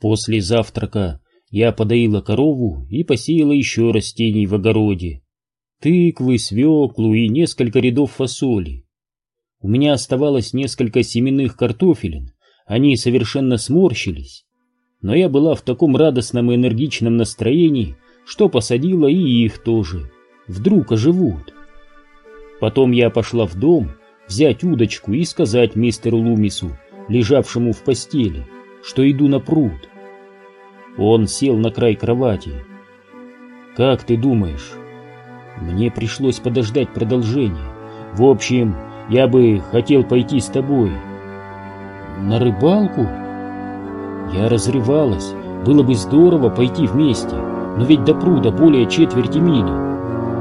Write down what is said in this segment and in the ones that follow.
После завтрака я подоила корову и посеяла еще растений в огороде. Тыквы, свеклу и несколько рядов фасоли. У меня оставалось несколько семенных картофелин, они совершенно сморщились. Но я была в таком радостном и энергичном настроении, что посадила и их тоже. Вдруг оживут. Потом я пошла в дом взять удочку и сказать мистеру Лумису, лежавшему в постели, что иду на пруд. Он сел на край кровати. «Как ты думаешь?» Мне пришлось подождать продолжения. В общем, я бы хотел пойти с тобой. На рыбалку? Я разрывалась. Было бы здорово пойти вместе, но ведь до пруда более четверти мили.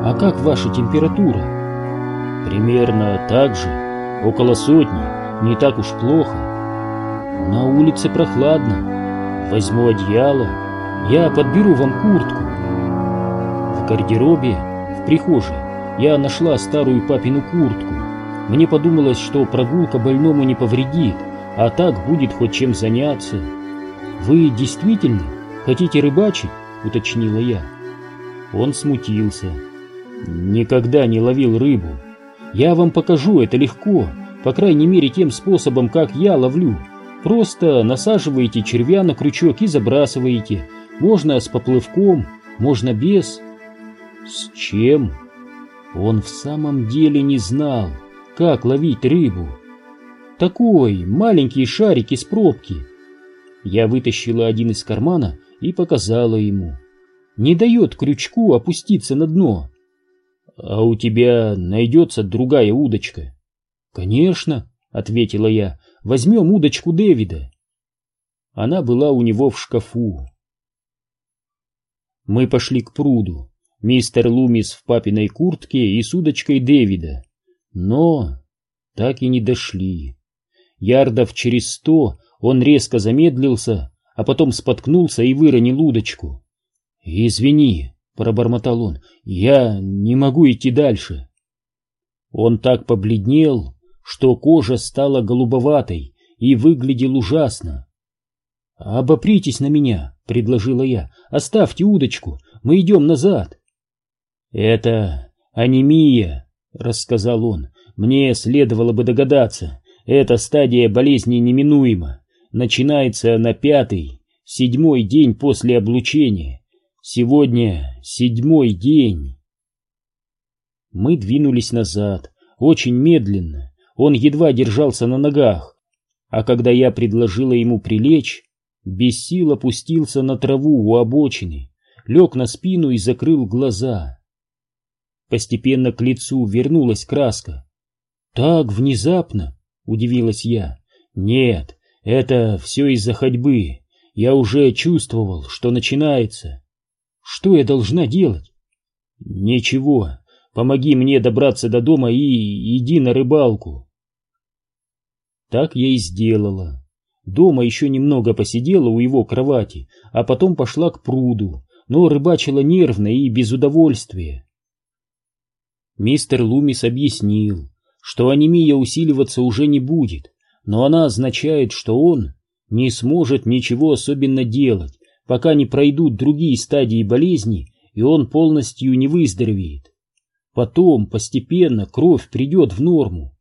А как ваша температура? Примерно так же, около сотни, не так уж плохо. На улице прохладно. Возьму одеяло, я подберу вам куртку. В гардеробе, в прихожей, я нашла старую папину куртку. Мне подумалось, что прогулка больному не повредит, а так будет хоть чем заняться. Вы действительно хотите рыбачить? уточнила я. Он смутился. Никогда не ловил рыбу. Я вам покажу, это легко, по крайней мере тем способом, как я ловлю. Просто насаживаете червя на крючок и забрасываете. Можно с поплывком, можно без. С чем? Он в самом деле не знал, как ловить рыбу. Такой маленький шарик из пробки. Я вытащила один из кармана и показала ему. Не дает крючку опуститься на дно. А у тебя найдется другая удочка? Конечно, ответила я. Возьмем удочку Дэвида. Она была у него в шкафу. Мы пошли к пруду. Мистер Лумис в папиной куртке и с удочкой Дэвида. Но так и не дошли. Ярдов через сто он резко замедлился, а потом споткнулся и выронил удочку. «Извини», — пробормотал он, — «я не могу идти дальше». Он так побледнел, что кожа стала голубоватой и выглядел ужасно. «Обопритесь на меня», — предложила я, — «оставьте удочку, мы идем назад». «Это анемия», — рассказал он, — «мне следовало бы догадаться, эта стадия болезни неминуема, начинается на пятый, седьмой день после облучения. Сегодня седьмой день. Мы двинулись назад, очень медленно, он едва держался на ногах, а когда я предложила ему прилечь, без сил опустился на траву у обочины, лег на спину и закрыл глаза. Постепенно к лицу вернулась краска. Так внезапно, — удивилась я. «Нет, это все из-за ходьбы. Я уже чувствовал, что начинается. Что я должна делать?» «Ничего. Помоги мне добраться до дома и иди на рыбалку». Так я и сделала. Дома еще немного посидела у его кровати, а потом пошла к пруду, но рыбачила нервно и без удовольствия. Мистер Лумис объяснил, что анемия усиливаться уже не будет, но она означает, что он не сможет ничего особенно делать, пока не пройдут другие стадии болезни, и он полностью не выздоровеет. Потом постепенно кровь придет в норму.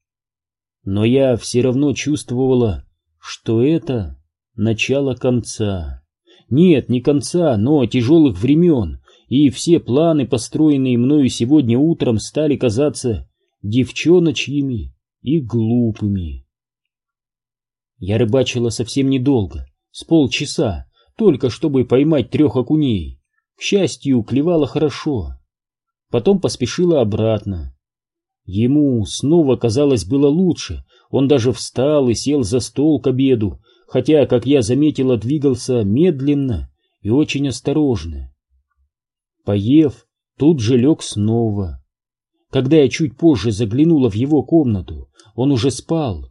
Но я все равно чувствовала, что это начало конца. Нет, не конца, но тяжелых времен, и все планы, построенные мною сегодня утром, стали казаться девчоночьими и глупыми. Я рыбачила совсем недолго, с полчаса, только чтобы поймать трех окуней. К счастью, клевала хорошо. Потом поспешила обратно. Ему снова, казалось, было лучше. Он даже встал и сел за стол к обеду, хотя, как я заметила, двигался медленно и очень осторожно. Поев, тут же лег снова. Когда я чуть позже заглянула в его комнату, он уже спал.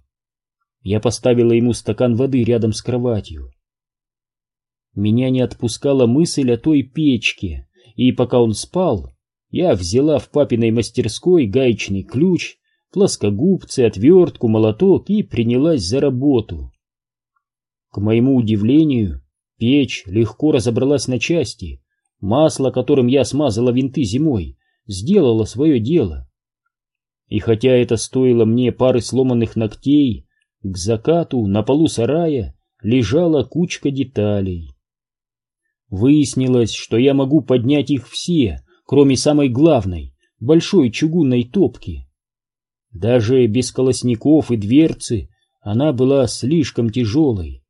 Я поставила ему стакан воды рядом с кроватью. Меня не отпускала мысль о той печке, и пока он спал, я взяла в папиной мастерской гаечный ключ, плоскогубцы, отвертку, молоток и принялась за работу. К моему удивлению, Печь легко разобралась на части. Масло, которым я смазала винты зимой, сделало свое дело. И хотя это стоило мне пары сломанных ногтей, к закату на полу сарая лежала кучка деталей. Выяснилось, что я могу поднять их все, кроме самой главной, большой чугунной топки. Даже без колосников и дверцы она была слишком тяжелой.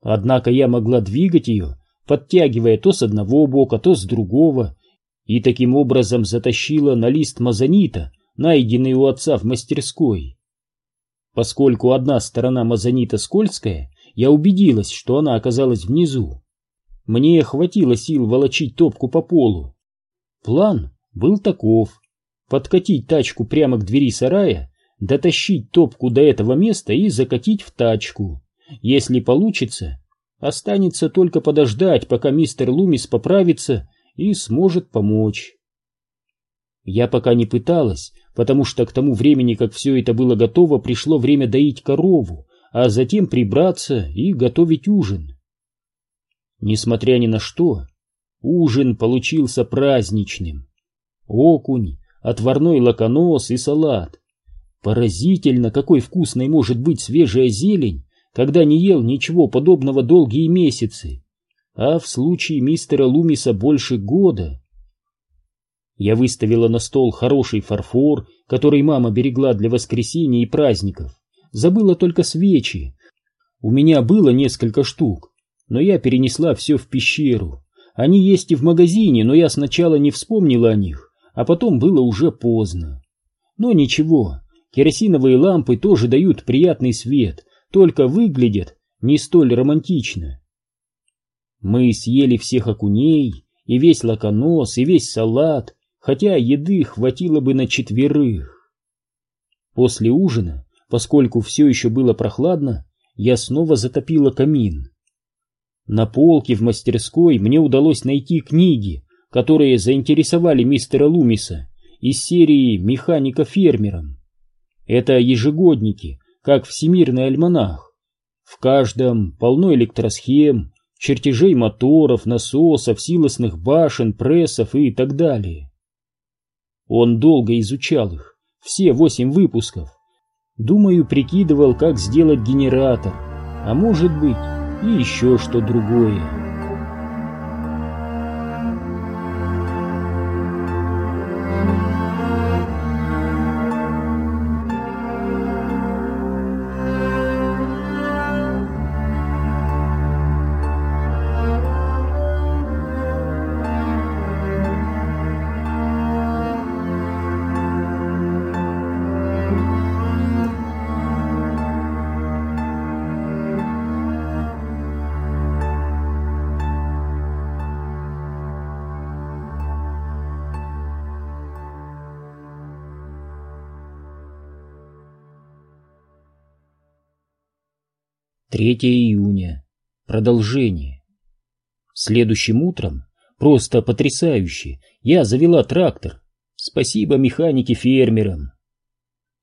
Однако я могла двигать ее, подтягивая то с одного бока, то с другого, и таким образом затащила на лист мазонита, найденный у отца в мастерской. Поскольку одна сторона мазонита скользкая, я убедилась, что она оказалась внизу. Мне хватило сил волочить топку по полу. План был таков — подкатить тачку прямо к двери сарая, дотащить топку до этого места и закатить в тачку. Если получится, останется только подождать, пока мистер Лумис поправится и сможет помочь. Я пока не пыталась, потому что к тому времени, как все это было готово, пришло время доить корову, а затем прибраться и готовить ужин. Несмотря ни на что, ужин получился праздничным. Окунь, отварной лаконос и салат. Поразительно, какой вкусной может быть свежая зелень, когда не ел ничего подобного долгие месяцы, а в случае мистера Лумиса больше года. Я выставила на стол хороший фарфор, который мама берегла для воскресенья и праздников. Забыла только свечи. У меня было несколько штук, но я перенесла все в пещеру. Они есть и в магазине, но я сначала не вспомнила о них, а потом было уже поздно. Но ничего, керосиновые лампы тоже дают приятный свет, только выглядят не столь романтично. Мы съели всех окуней, и весь лаконос, и весь салат, хотя еды хватило бы на четверых. После ужина, поскольку все еще было прохладно, я снова затопила камин. На полке в мастерской мне удалось найти книги, которые заинтересовали мистера Лумиса из серии «Механика фермером». Это ежегодники, как всемирный альманах. В каждом полно электросхем, чертежей моторов, насосов, силосных башен, прессов и так далее. Он долго изучал их, все восемь выпусков. Думаю, прикидывал, как сделать генератор, а может быть и еще что другое. 3 июня. Продолжение. Следующим утром, просто потрясающе, я завела трактор. Спасибо механике-фермерам.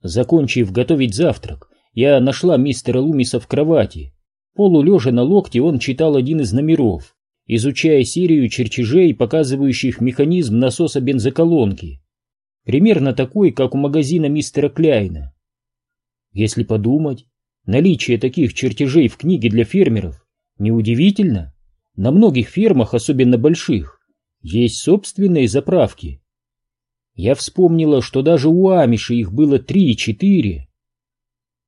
Закончив готовить завтрак, я нашла мистера Лумиса в кровати. Полулежа на локте он читал один из номеров, изучая серию чертежей, показывающих механизм насоса бензоколонки. Примерно такой, как у магазина мистера Кляйна. Если подумать, Наличие таких чертежей в книге для фермеров неудивительно. На многих фермах, особенно больших, есть собственные заправки. Я вспомнила, что даже у Амиши их было три-четыре.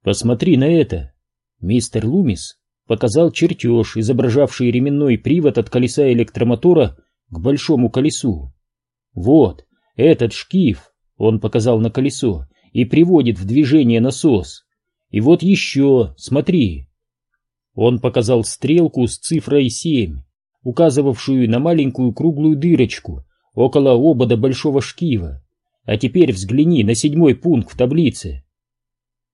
Посмотри на это. Мистер Лумис показал чертеж, изображавший ременной привод от колеса электромотора к большому колесу. Вот, этот шкив, он показал на колесо, и приводит в движение насос. И вот еще, смотри. Он показал стрелку с цифрой 7, указывавшую на маленькую круглую дырочку около обода большого шкива. А теперь взгляни на седьмой пункт в таблице.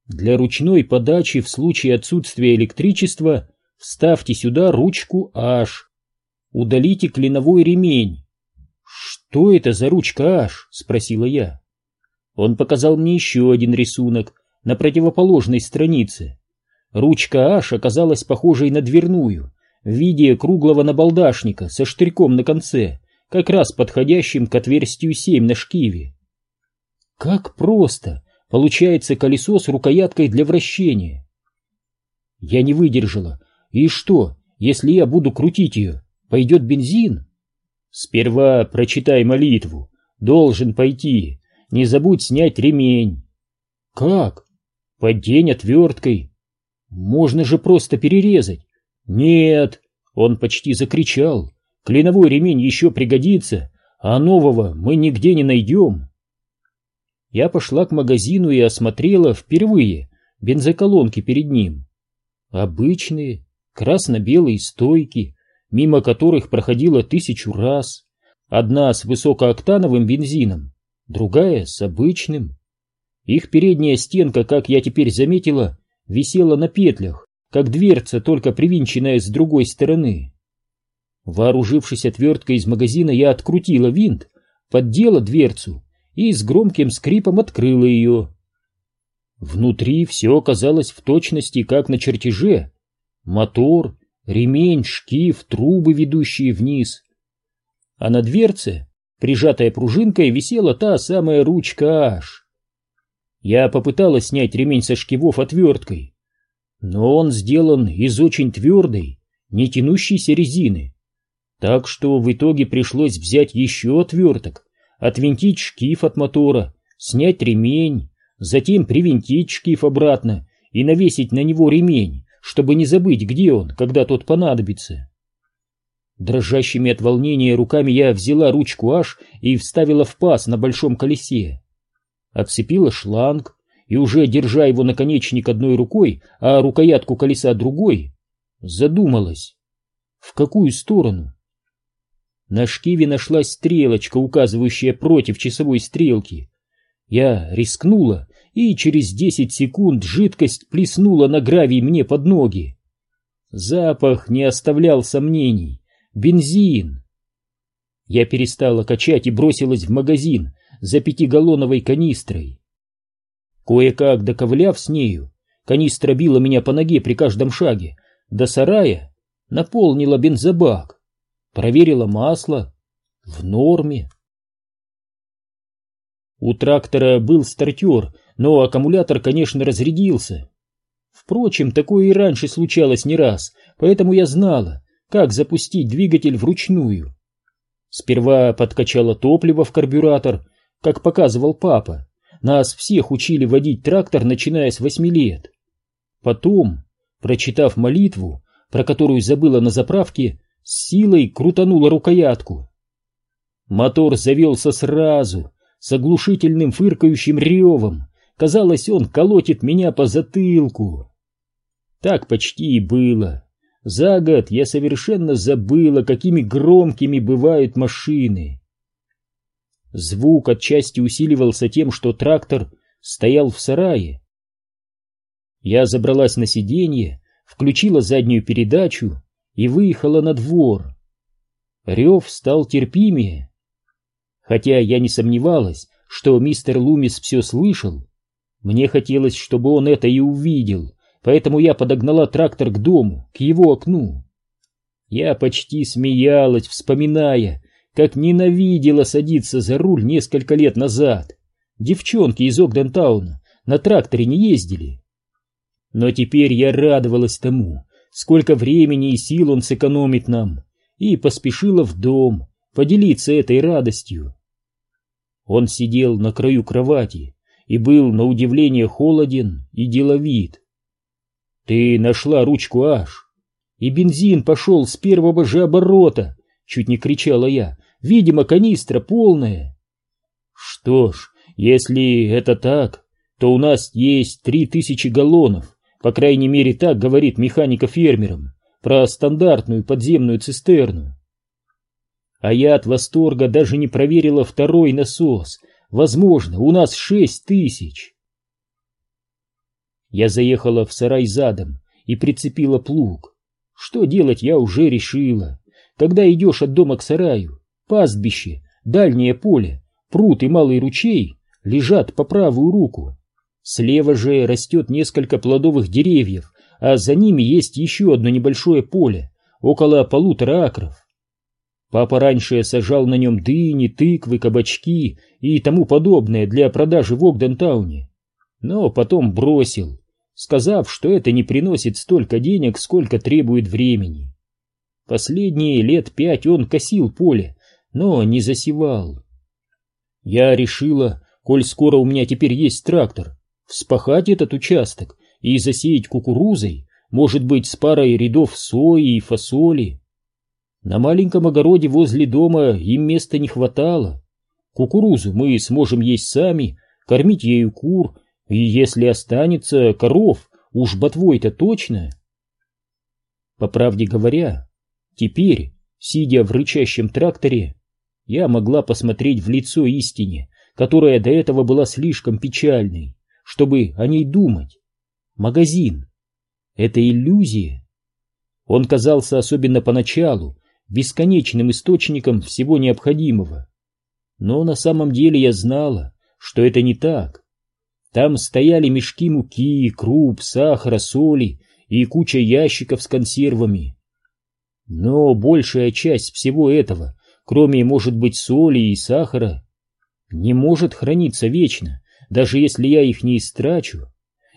Для ручной подачи в случае отсутствия электричества вставьте сюда ручку H. Удалите клиновой ремень. «Что это за ручка H?» — спросила я. Он показал мне еще один рисунок, на противоположной странице. Ручка Аш оказалась похожей на дверную, в виде круглого набалдашника со штырьком на конце, как раз подходящим к отверстию 7 на шкиве. Как просто получается колесо с рукояткой для вращения. Я не выдержала. И что, если я буду крутить ее, пойдет бензин? Сперва прочитай молитву. Должен пойти. Не забудь снять ремень. Как? Поддень отверткой. Можно же просто перерезать. Нет, он почти закричал. Клиновой ремень еще пригодится, а нового мы нигде не найдем. Я пошла к магазину и осмотрела впервые бензоколонки перед ним. Обычные, красно-белые стойки, мимо которых проходила тысячу раз. Одна с высокооктановым бензином, другая с обычным. Их передняя стенка, как я теперь заметила, висела на петлях, как дверца, только привинченная с другой стороны. Вооружившись отверткой из магазина, я открутила винт, поддела дверцу и с громким скрипом открыла ее. Внутри все оказалось в точности, как на чертеже. Мотор, ремень, шкив, трубы, ведущие вниз. А на дверце, прижатая пружинкой, висела та самая ручка аж. Я попыталась снять ремень со шкивов отверткой, но он сделан из очень твердой, не тянущейся резины, так что в итоге пришлось взять еще отверток, отвинтить шкив от мотора, снять ремень, затем привинтить шкив обратно и навесить на него ремень, чтобы не забыть, где он, когда тот понадобится. Дрожащими от волнения руками я взяла ручку аж и вставила в паз на большом колесе. Отцепила шланг и, уже держа его наконечник одной рукой, а рукоятку колеса другой, задумалась. В какую сторону? На шкиве нашлась стрелочка, указывающая против часовой стрелки. Я рискнула, и через десять секунд жидкость плеснула на гравий мне под ноги. Запах не оставлял сомнений. Бензин. Я перестала качать и бросилась в магазин за пятигаллоновой канистрой. Кое-как доковыляв с нею, канистра била меня по ноге при каждом шаге, до сарая наполнила бензобак. Проверила масло. В норме. У трактора был стартер, но аккумулятор, конечно, разрядился. Впрочем, такое и раньше случалось не раз, поэтому я знала, как запустить двигатель вручную. Сперва подкачала топливо в карбюратор, как показывал папа. Нас всех учили водить трактор, начиная с восьми лет. Потом, прочитав молитву, про которую забыла на заправке, с силой крутанула рукоятку. Мотор завелся сразу, с оглушительным фыркающим ревом. Казалось, он колотит меня по затылку. Так почти и было. За год я совершенно забыла, какими громкими бывают машины. Звук отчасти усиливался тем, что трактор стоял в сарае. Я забралась на сиденье, включила заднюю передачу и выехала на двор. Рев стал терпимее. Хотя я не сомневалась, что мистер Лумис все слышал, мне хотелось, чтобы он это и увидел, поэтому я подогнала трактор к дому, к его окну. Я почти смеялась, вспоминая, как ненавидела садиться за руль несколько лет назад. Девчонки из Огдентауна на тракторе не ездили. Но теперь я радовалась тому, сколько времени и сил он сэкономит нам, и поспешила в дом поделиться этой радостью. Он сидел на краю кровати и был, на удивление, холоден и деловит. «Ты нашла ручку аж, и бензин пошел с первого же оборота!» — чуть не кричала я. «Видимо, канистра полная!» «Что ж, если это так, то у нас есть три тысячи галлонов, по крайней мере, так говорит механика-фермерам про стандартную подземную цистерну. А я от восторга даже не проверила второй насос. Возможно, у нас шесть тысяч. Я заехала в сарай задом и прицепила плуг. Что делать, я уже решила. Когда идешь от дома к сараю, пастбище, дальнее поле, пруд и малый ручей лежат по правую руку. Слева же растет несколько плодовых деревьев, а за ними есть еще одно небольшое поле, около полутора акров. Папа раньше сажал на нем дыни, тыквы, кабачки и тому подобное для продажи в Огдентауне, но потом бросил, сказав, что это не приносит столько денег, сколько требует времени. Последние лет пять он косил поле, но не засевал. Я решила, коль скоро у меня теперь есть трактор, вспахать этот участок и засеять кукурузой, может быть, с парой рядов сои и фасоли. На маленьком огороде возле дома им места не хватало. Кукурузу мы сможем есть сами, кормить ею кур, и если останется коров, уж ботвой-то точно. По правде говоря, теперь, сидя в рычащем тракторе, я могла посмотреть в лицо истине, которая до этого была слишком печальной, чтобы о ней думать. Магазин. Это иллюзия. Он казался особенно поначалу бесконечным источником всего необходимого. Но на самом деле я знала, что это не так. Там стояли мешки муки, круп, сахара, соли и куча ящиков с консервами. Но большая часть всего этого, кроме, может быть, соли и сахара, не может храниться вечно, даже если я их не истрачу.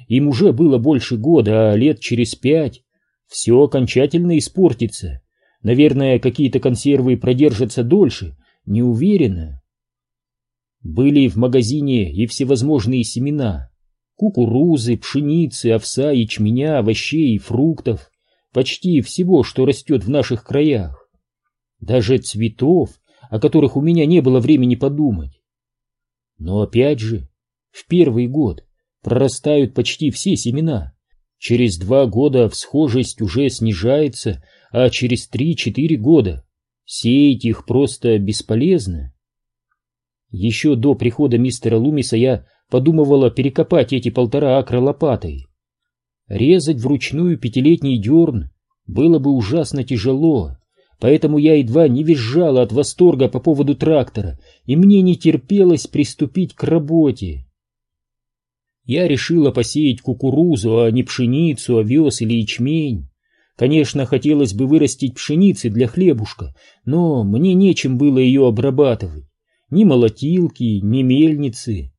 Им уже было больше года, а лет через пять все окончательно испортится. Наверное, какие-то консервы продержатся дольше, не уверена. Были в магазине и всевозможные семена. Кукурузы, пшеницы, овса, ячменя, овощей и фруктов. Почти всего, что растет в наших краях. Даже цветов, о которых у меня не было времени подумать. Но опять же, в первый год прорастают почти все семена. Через два года всхожесть уже снижается, а через три-четыре года сеять их просто бесполезно. Еще до прихода мистера Лумиса я подумывала перекопать эти полтора акра лопатой. Резать вручную пятилетний дерн было бы ужасно тяжело, поэтому я едва не визжала от восторга по поводу трактора, и мне не терпелось приступить к работе. Я решила посеять кукурузу, а не пшеницу, овес или ячмень. Конечно, хотелось бы вырастить пшеницы для хлебушка, но мне нечем было ее обрабатывать. Ни молотилки, ни мельницы.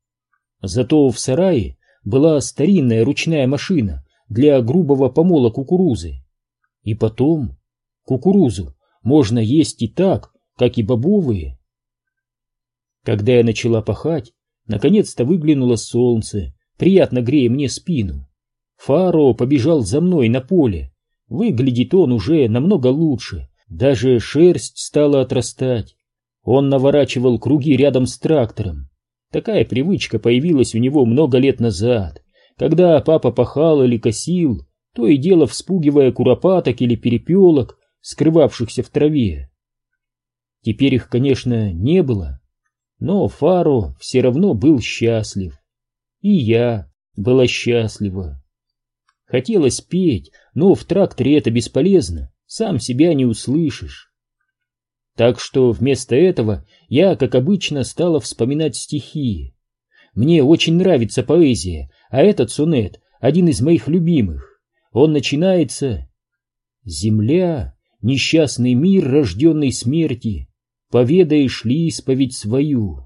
Зато в сарае была старинная ручная машина для грубого помола кукурузы. И потом кукурузу можно есть и так, как и бобовые. Когда я начала пахать, наконец-то выглянуло солнце, приятно грея мне спину. Фаро побежал за мной на поле. Выглядит он уже намного лучше, даже шерсть стала отрастать. Он наворачивал круги рядом с трактором. Такая привычка появилась у него много лет назад, когда папа пахал или косил, то и дело вспугивая куропаток или перепелок, скрывавшихся в траве. Теперь их, конечно, не было, но Фаро все равно был счастлив. И я была счастлива. Хотелось петь, но в тракторе это бесполезно, сам себя не услышишь. Так что вместо этого я, как обычно, стала вспоминать стихи. Мне очень нравится поэзия, а этот сонет — один из моих любимых. Он начинается «Земля, несчастный мир, рожденный смерти, поведаешь ли исповедь свою?»